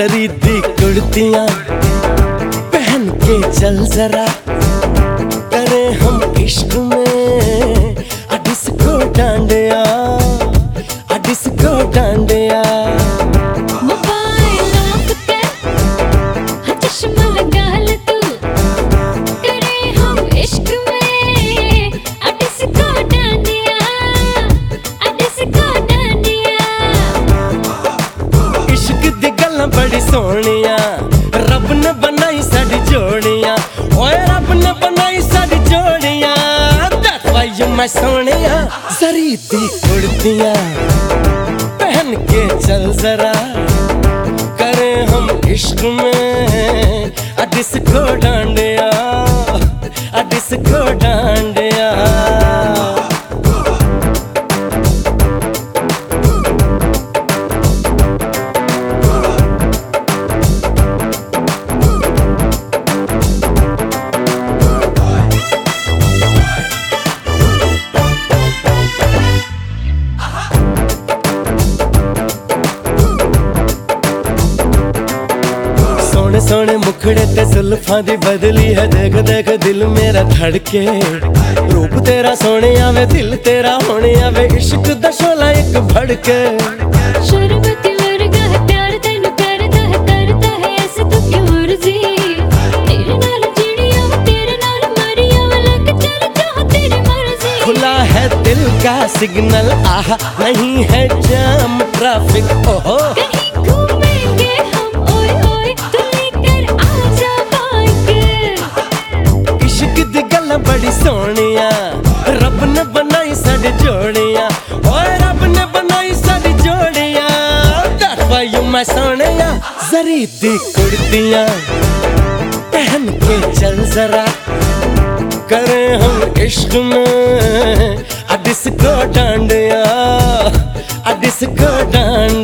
जरी दी कुर्तिया पहन के चल जरा। करे हम इश्क में अडिस को डांडिया अडिस को डांडिया। बड़ी सोनिया रब ने बनाई साडी जोड़िया। ओए रब ने बनाई साडी जोड़िया। you my सोहणियाँ जरी दी कुर्तियाँ पहन के चल जरा, करे हम इश्क में। डिस्को डांडिया सोने मुखड़े ते जुल्फां दी बदली है देख देख दिल मेरा धड़के रूप तेरा सोने आवे दिल तेरा होने आवे इश्क दा शोला एक भड़के सिग्नल आहा नहीं है जाम ट्रैफ़िक जरी दी कुर्तियाँ पहन के चल जरा। करे हम इश्क में डिस्को डांडिया अडिस को रूप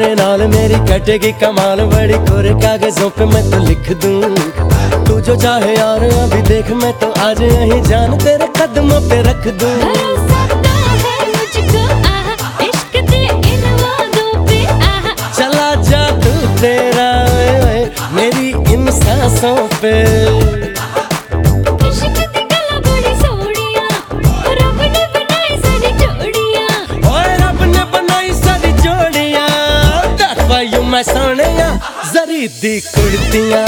तेरे नाल मेरी कटेगी कमाल, बड़ी खुर कागजों पे मैं तो लिख दूँ। तू जो चाहे यार, अभी देख मैं तो आज यही जान, तेरे कदमों पे रख दूँ। My सोहणियाँ जरी दी कुर्तियाँ।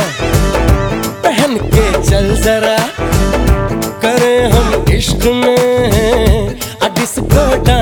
पहन के चल जरा। करें हम इश्क में डिस्को डांडिया